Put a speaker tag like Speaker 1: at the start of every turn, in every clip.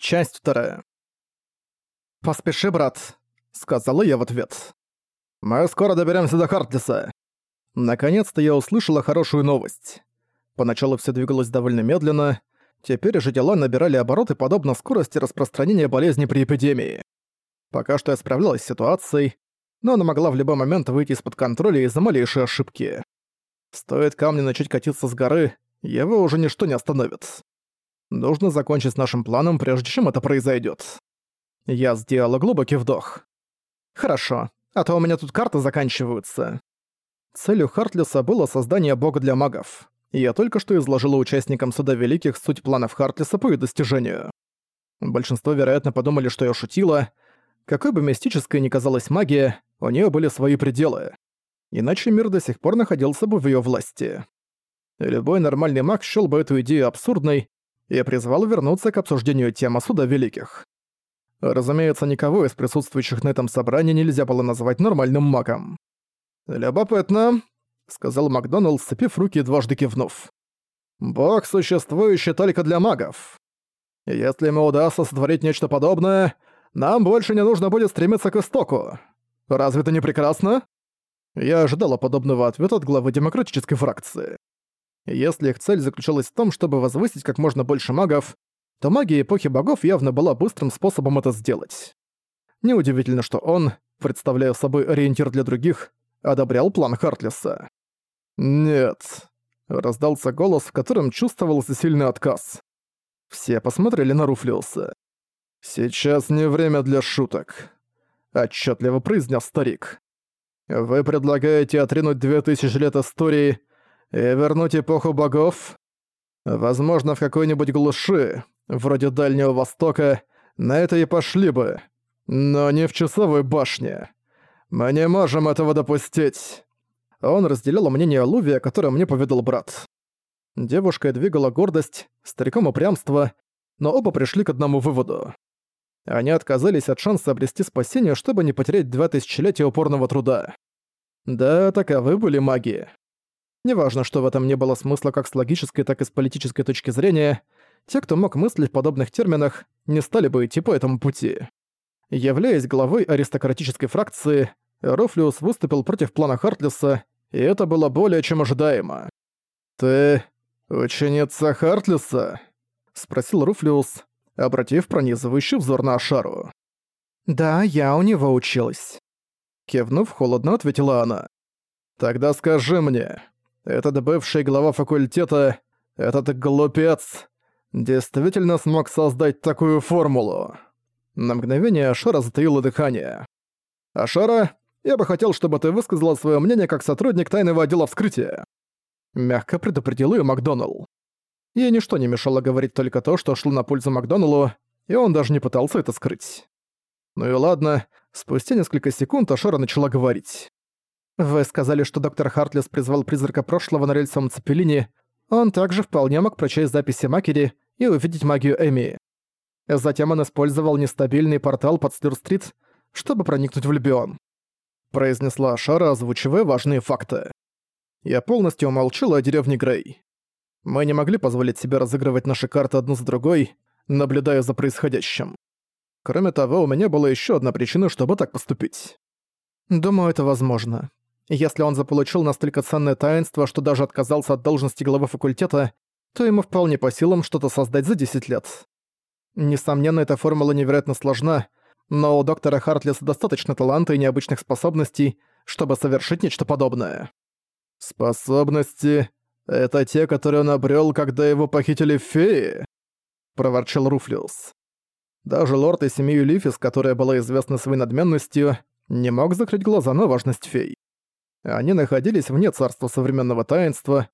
Speaker 1: Часть вторая. «Поспеши, брат», — сказала я в ответ. «Мы скоро доберемся до Хартлиса». Наконец-то я услышала хорошую новость. Поначалу все двигалось довольно медленно, теперь же дела набирали обороты подобно скорости распространения болезни при эпидемии. Пока что я справлялась с ситуацией, но она могла в любой момент выйти из-под контроля из-за малейшей ошибки. Стоит камню начать катиться с горы, его уже ничто не остановит. Нужно закончить с нашим планом, прежде чем это произойдет. Я сделала глубокий вдох. Хорошо, а то у меня тут карты заканчиваются. Целью Хартлиса было создание бога для магов. Я только что изложила участникам Суда Великих суть планов Хартлиса по ее достижению. Большинство, вероятно, подумали, что я шутила. Какой бы мистической ни казалась магия, у нее были свои пределы. Иначе мир до сих пор находился бы в ее власти. Любой нормальный маг счёл бы эту идею абсурдной и призвал вернуться к обсуждению темы Суда Великих. Разумеется, никого из присутствующих на этом собрании нельзя было назвать нормальным магом. «Любопытно», — сказал Макдоналд, сцепив руки дважды кивнув. «Бог, существующий только для магов. Если ему удастся сотворить нечто подобное, нам больше не нужно будет стремиться к истоку. Разве это не прекрасно?» Я ожидала подобного ответа от главы демократической фракции. Если их цель заключалась в том, чтобы возвысить как можно больше магов, то магия эпохи богов явно была быстрым способом это сделать. Неудивительно, что он, представляя собой ориентир для других, одобрял план Хартлиса. «Нет», — раздался голос, в котором чувствовался сильный отказ. Все посмотрели на Руфлиуса. «Сейчас не время для шуток», — отчетливо произнес старик. «Вы предлагаете отринуть две тысячи лет истории и вернуть эпоху богов? Возможно, в какой-нибудь глуши, вроде Дальнего Востока, на это и пошли бы. Но не в часовой башне. Мы не можем этого допустить. Он разделял мнение Луви, о котором мне поведал брат. Девушкой двигала гордость, стариком упрямство, но оба пришли к одному выводу. Они отказались от шанса обрести спасение, чтобы не потерять два тысячелетия упорного труда. Да, таковы были маги. Неважно, что в этом не было смысла как с логической, так и с политической точки зрения, те, кто мог мыслить в подобных терминах, не стали бы идти по этому пути. Являясь главой аристократической фракции, Рофлиус выступил против плана Хартлиса, и это было более чем ожидаемо. «Ты ученица Хартлиса?» — спросил Руфлиус, обратив пронизывающий взор на Ашару. «Да, я у него училась». Кивнув, холодно ответила она. «Тогда скажи мне, этот бывший глава факультета, этот глупец, действительно смог создать такую формулу. На мгновение Ашара затаила дыхание. «Ашара, я бы хотел, чтобы ты высказала свое мнение как сотрудник тайного отдела вскрытия». Мягко предупредил ее Макдоналл. Ей ничто не мешало говорить только то, что шло на пользу Макдоналлу, и он даже не пытался это скрыть. Ну и ладно, спустя несколько секунд Ашара начала говорить. Вы сказали, что доктор Хартлес призвал призрака прошлого на рельсовом цепелине. Он также вполне мог прочесть записи Макери и увидеть магию Эми. Затем он использовал нестабильный портал под Стюр-стрит, чтобы проникнуть в Лебион. Произнесла Шара, озвучивая важные факты. Я полностью умолчала о деревне Грей. Мы не могли позволить себе разыгрывать наши карты одну за другой, наблюдая за происходящим. Кроме того, у меня была еще одна причина, чтобы так поступить. Думаю, это возможно. Если он заполучил настолько ценное таинство, что даже отказался от должности главы факультета, то ему вполне по силам что-то создать за 10 лет. Несомненно, эта формула невероятно сложна, но у доктора Хартлиса достаточно таланта и необычных способностей, чтобы совершить нечто подобное. «Способности — это те, которые он обрел, когда его похитили феи?» — проворчал Руфлиус. Даже лорд и семью Лифис, которая была известна своей надменностью, не мог закрыть глаза на важность фей. Они находились вне царства современного таинства,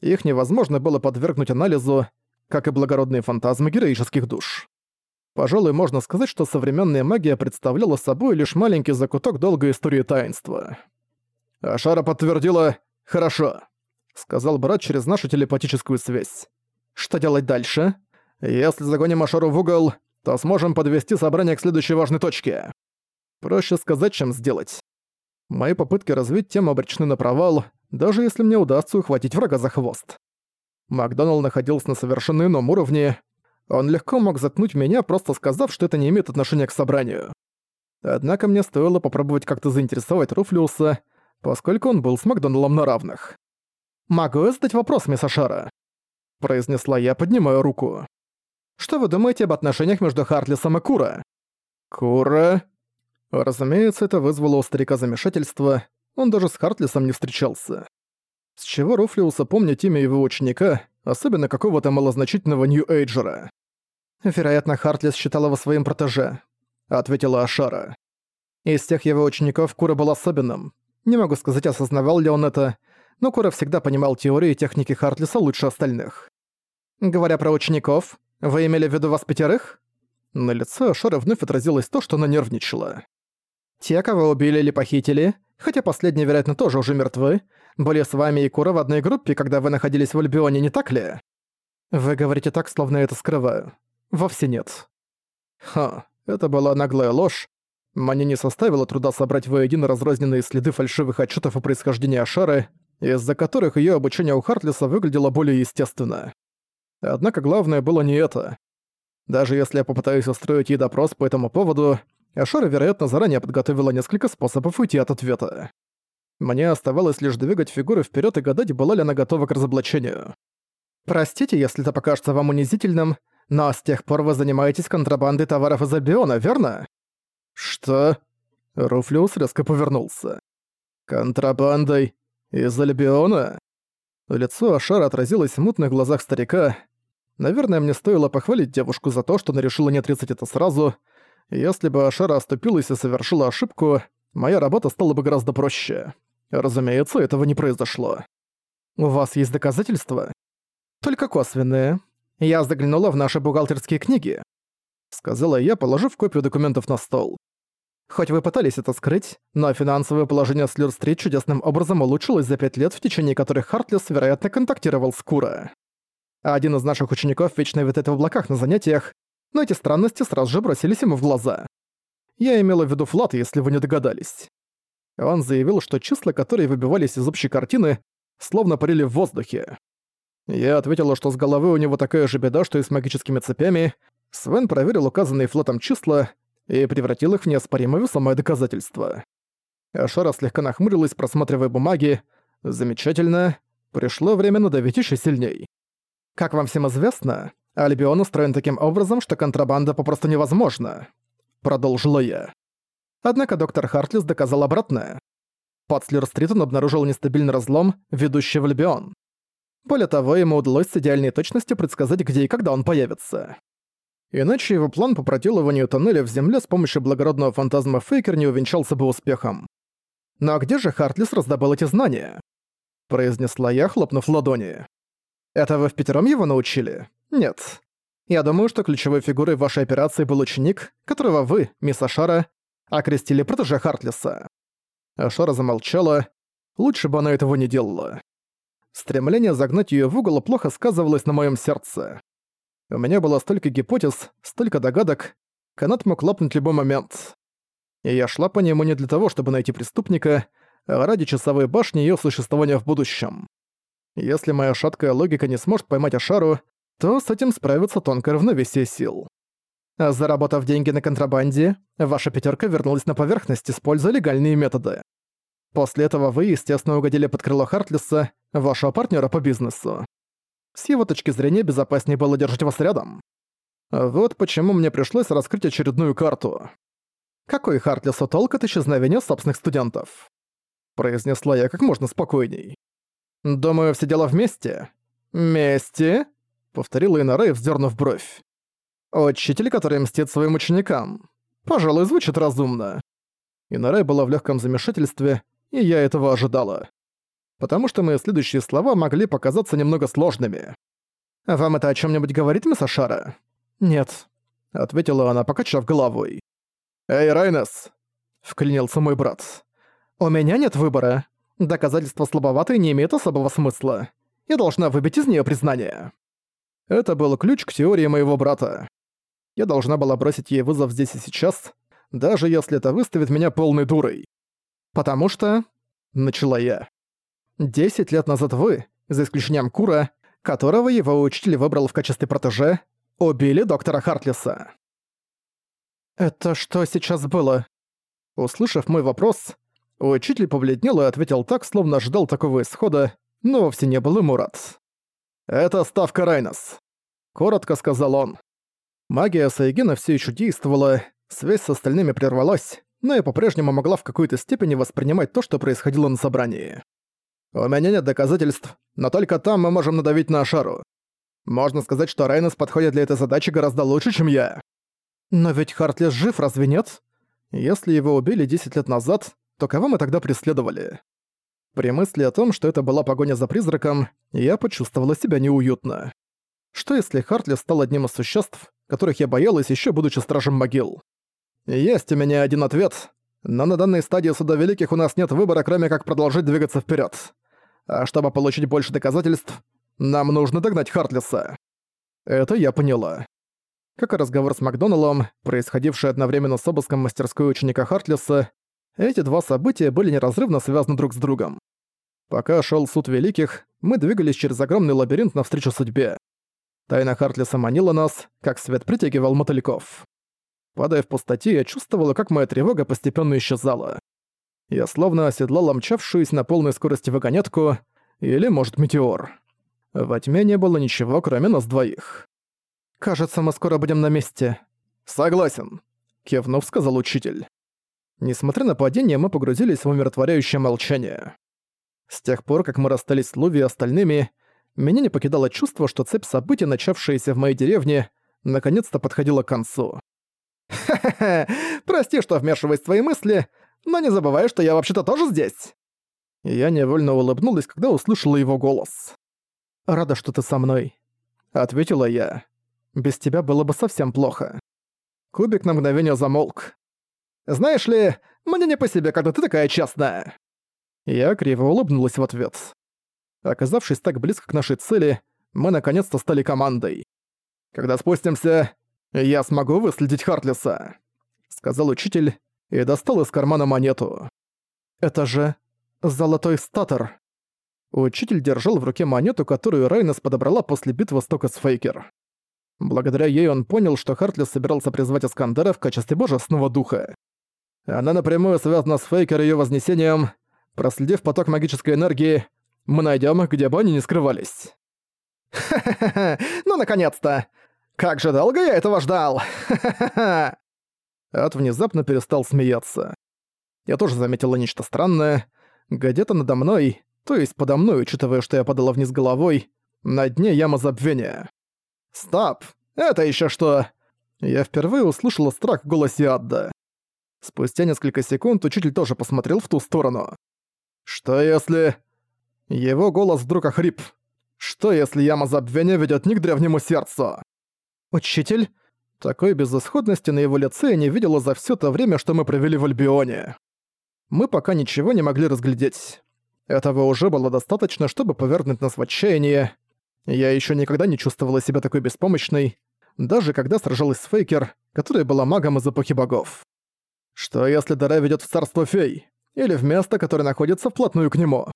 Speaker 1: их невозможно было подвергнуть анализу, как и благородные фантазмы героических душ. Пожалуй, можно сказать, что современная магия представляла собой лишь маленький закуток долгой истории таинства. Ашара подтвердила «Хорошо», — сказал брат через нашу телепатическую связь. «Что делать дальше? Если загоним Ашару в угол, то сможем подвести собрание к следующей важной точке. Проще сказать, чем сделать. Мои попытки развить тему обречены на провал, даже если мне удастся ухватить врага за хвост. Макдоналд находился на совершенно ином уровне. Он легко мог заткнуть меня, просто сказав, что это не имеет отношения к собранию. Однако мне стоило попробовать как-то заинтересовать Руфлиуса, поскольку он был с Макдоналлом на равных. «Могу я задать вопрос, мисс Ашара?» произнесла я, поднимая руку. «Что вы думаете об отношениях между Хартлисом и Кура?» «Кура?» Разумеется, это вызвало у старика замешательство, он даже с Хартлисом не встречался. С чего Руфлиуса помнить имя его ученика, особенно какого-то малозначительного Нью-Эйджера? «Вероятно, Хартлис считал его своим протеже», — ответила Ашара. Из тех его учеников Кура был особенным. Не могу сказать, осознавал ли он это, но Кура всегда понимал теории и техники Хартлиса лучше остальных. «Говоря про учеников, вы имели в виду вас пятерых?» На лице Ашары вновь отразилось то, что она нервничала. «Те, кого убили или похитили, хотя последние, вероятно, тоже уже мертвы, были с вами и Кура в одной группе, когда вы находились в Альбионе, не так ли?» «Вы говорите так, словно я это скрываю. Вовсе нет». Ха, это была наглая ложь. Мне не составило труда собрать воедино разрозненные следы фальшивых отчетов о происхождении Ашары, из-за которых ее обучение у Хартлиса выглядело более естественно. Однако главное было не это. Даже если я попытаюсь устроить ей допрос по этому поводу, Ашара, вероятно, заранее подготовила несколько способов уйти от ответа. Мне оставалось лишь двигать фигуры вперед и гадать, была ли она готова к разоблачению. «Простите, если это покажется вам унизительным, но с тех пор вы занимаетесь контрабандой товаров из Альбиона, верно?» «Что?» Руфлиус резко повернулся. «Контрабандой? Из Альбиона?» Лицо Ашара отразилось в мутных глазах старика. Наверное, мне стоило похвалить девушку за то, что она решила не отрицать это сразу. Если бы Ашара оступилась и совершила ошибку, моя работа стала бы гораздо проще. Разумеется, этого не произошло. «У вас есть доказательства?» «Только косвенные. Я заглянула в наши бухгалтерские книги», — сказала я, положив копию документов на стол. Хоть вы пытались это скрыть, но финансовое положение Слюр-стрит чудесным образом улучшилось за пять лет, в течение которых Хартлес, вероятно, контактировал с Кура. Один из наших учеников вечно витает в облаках на занятиях, но эти странности сразу же бросились ему в глаза. Я имела в виду Флат, если вы не догадались. Он заявил, что числа, которые выбивались из общей картины, словно парили в воздухе. Я ответила, что с головы у него такая же беда, что и с магическими цепями. Свен проверил указанные флотом числа, и превратил их в неоспоримое весомое доказательство. Ашара слегка нахмурилась, просматривая бумаги. Замечательно. Пришло время надавить еще сильней. Как вам всем известно, Альбион устроен таким образом, что контрабанда попросту невозможна. Продолжила я. Однако доктор Хартлис доказал обратное. Под Слир-стрит обнаружил нестабильный разлом, ведущий в Альбион. Более того, ему удалось с идеальной точностью предсказать, где и когда он появится. Иначе его план по проделыванию тоннеля в земле с помощью благородного фантазма Фейкер не увенчался бы успехом. «Но «Ну а где же Хартлис раздобыл эти знания?» произнесла я, хлопнув ладони. «Это вы в пятером его научили?» «Нет. Я думаю, что ключевой фигурой вашей операции был ученик, которого вы, мисс Ашара, окрестили протеже Хартлиса». Ашара замолчала. Лучше бы она этого не делала. Стремление загнать её в угол плохо сказывалось на моём сердце. У меня было столько гипотез, столько догадок, канат мог лопнуть в любой момент. И я шла по нему не для того, чтобы найти преступника, а ради часовой башни её существования в будущем. Если моя шаткая логика не сможет поймать Ашару, то с этим справится тонкое равновесие сил. Заработав деньги на контрабанде, ваша пятерка вернулась на поверхность, используя легальные методы. После этого вы, естественно, угодили под крыло Хартлиса, вашего партнера по бизнесу. С его точки зрения безопаснее было держать вас рядом. Вот почему мне пришлось раскрыть очередную карту. Какой Хартлису толк от исчезновения собственных студентов? Произнесла я как можно спокойней. Думаю, все дело вместе. Вместе? Повторила Инарей, вздернув бровь. Учитель, который мстит своим ученикам. Пожалуй, звучит разумно. Инарей была в легком замешательстве, и я этого ожидала потому что мои следующие слова могли показаться немного сложными. «Вам это о чем нибудь говорит, мисс Ашара?» «Нет», — ответила она, покачав головой. «Эй, Райнес!» — вклинился мой брат. «У меня нет выбора. Доказательства слабоватые не имеют особого смысла. Я должна выбить из нее признание». Это был ключ к теории моего брата. Я должна была бросить ей вызов здесь и сейчас, даже если это выставит меня полной дурой. «Потому что...» — начала я. Десять лет назад вы, за исключением Кура, которого его учитель выбрал в качестве протеже, убили доктора Хартлиса. «Это что сейчас было?» Услышав мой вопрос, учитель побледнел и ответил так, словно ожидал такого исхода, но вовсе не был ему рад. «Это ставка Райнос», — коротко сказал он. Магия Сайгена все еще действовала, связь с остальными прервалась, но я по-прежнему могла в какой-то степени воспринимать то, что происходило на собрании. У меня нет доказательств, но только там мы можем надавить на Ашару. Можно сказать, что Райнес подходит для этой задачи гораздо лучше, чем я. Но ведь Хартлес жив, разве нет? Если его убили 10 лет назад, то кого мы тогда преследовали? При мысли о том, что это была погоня за призраком, я почувствовала себя неуютно. Что если Хартлес стал одним из существ, которых я боялась еще будучи стражем могил? Есть у меня один ответ, но на данной стадии Суда Великих у нас нет выбора, кроме как продолжить двигаться вперед. А чтобы получить больше доказательств, нам нужно догнать Хартлиса. Это я поняла. Как и разговор с Макдоналлом, происходивший одновременно с обыском мастерской ученика Хартлиса, эти два события были неразрывно связаны друг с другом. Пока шел суд великих, мы двигались через огромный лабиринт навстречу судьбе. Тайна Хартлиса манила нас, как свет притягивал мотыльков. Падая в пустоте, я чувствовала, как моя тревога постепенно исчезала. Я словно оседлала мчавшуюся на полной скорости вагонетку, или, может, метеор. Во тьме не было ничего, кроме нас двоих. «Кажется, мы скоро будем на месте». «Согласен», — кивнув, сказал учитель. Несмотря на падение, мы погрузились в умиротворяющее молчание. С тех пор, как мы расстались с Луви и остальными, меня не покидало чувство, что цепь событий, начавшаяся в моей деревне, наконец-то подходила к концу. «Ха-ха-ха, прости, что вмешиваюсь в твои мысли, но не забывай, что я вообще-то тоже здесь!» Я невольно улыбнулась, когда услышала его голос. «Рада, что ты со мной», — ответила я. «Без тебя было бы совсем плохо». Кубик на мгновение замолк. «Знаешь ли, мне не по себе, когда ты такая честная!» Я криво улыбнулась в ответ. Оказавшись так близко к нашей цели, мы наконец-то стали командой. «Когда спустимся, я смогу выследить Хартлиса», — сказал учитель и достал из кармана монету. «Это же золотой статор». Учитель держал в руке монету, которую Райнес подобрала после битвы с Токас Фейкер. Благодаря ей он понял, что Хартлис собирался призвать Искандера в качестве божественного духа. Она напрямую связана с Фейкер и её вознесением. Проследив поток магической энергии, мы найдём их, где бы они ни скрывались. «Ха-ха-ха! Ну, наконец-то! Как же долго я этого ждал! Ха-ха-ха!» Ад внезапно перестал смеяться. Я тоже заметила нечто странное. Где-то надо мной, то есть подо мной, учитывая, что я падала вниз головой, на дне яма забвения. «Стоп! Это еще что?» Я впервые услышала страх в голосе Адда. Спустя несколько секунд учитель тоже посмотрел в ту сторону. «Что если...» Его голос вдруг охрип. «Что если яма забвения ведет не к древнему сердцу?» «Учитель?» Такой безысходности на его лице я не видела за все то время, что мы провели в Альбионе. Мы пока ничего не могли разглядеть. Этого уже было достаточно, чтобы повернуть нас в отчаяние. Я еще никогда не чувствовала себя такой беспомощной, даже когда сражалась с Фейкер, которая была магом из эпохи богов. Что если Дара ведет в царство фей? Или в место, которое находится вплотную к нему?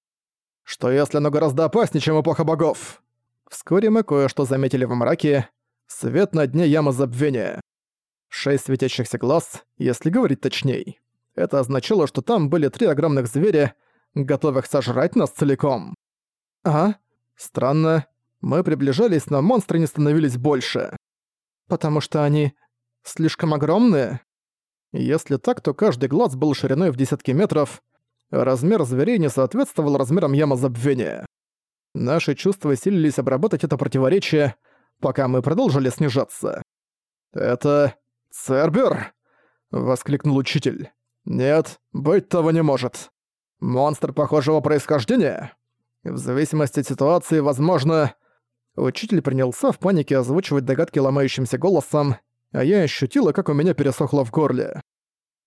Speaker 1: Что если оно гораздо опаснее, чем эпоха богов? Вскоре мы кое-что заметили в мраке, Свет на дне ямы забвения. Шесть светящихся глаз, если говорить точней. Это означало, что там были три огромных зверя, готовых сожрать нас целиком. А? Странно. Мы приближались, но монстры не становились больше. Потому что они слишком огромные? Если так, то каждый глаз был шириной в десятки метров. Размер зверей не соответствовал размерам ямы забвения. Наши чувства силились обработать это противоречие, пока мы продолжили снижаться. «Это... Цербер?» — воскликнул учитель. «Нет, быть того не может. Монстр похожего происхождения? В зависимости от ситуации, возможно...» Учитель принялся в панике озвучивать догадки ломающимся голосом, а я ощутила, как у меня пересохло в горле.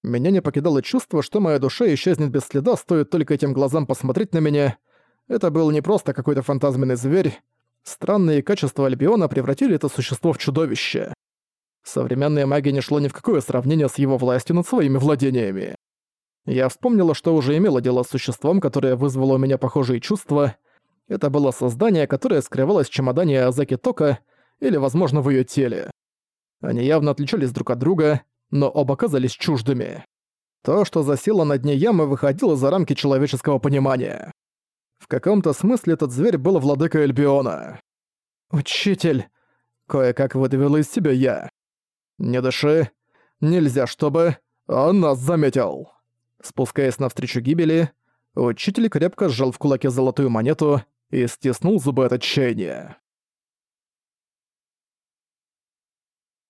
Speaker 1: Меня не покидало чувство, что моя душа исчезнет без следа, стоит только этим глазам посмотреть на меня. Это был не просто какой-то фантазменный зверь, Странные качества Альбиона превратили это существо в чудовище. Современная магия не шло ни в какое сравнение с его властью над своими владениями. Я вспомнила, что уже имела дело с существом, которое вызвало у меня похожие чувства. Это было создание, которое скрывалось в чемодане Азаки Тока или, возможно, в её теле. Они явно отличались друг от друга, но оба казались чуждыми. То, что засело на дне ямы, выходило за рамки человеческого понимания. В каком-то смысле этот зверь был владыкой Эльбиона. «Учитель!» — кое-как выдавила из себя я. «Не дыши. Нельзя, чтобы он нас заметил». Спускаясь навстречу гибели, учитель крепко сжал в кулаке золотую монету и стиснул зубы от отчаяния.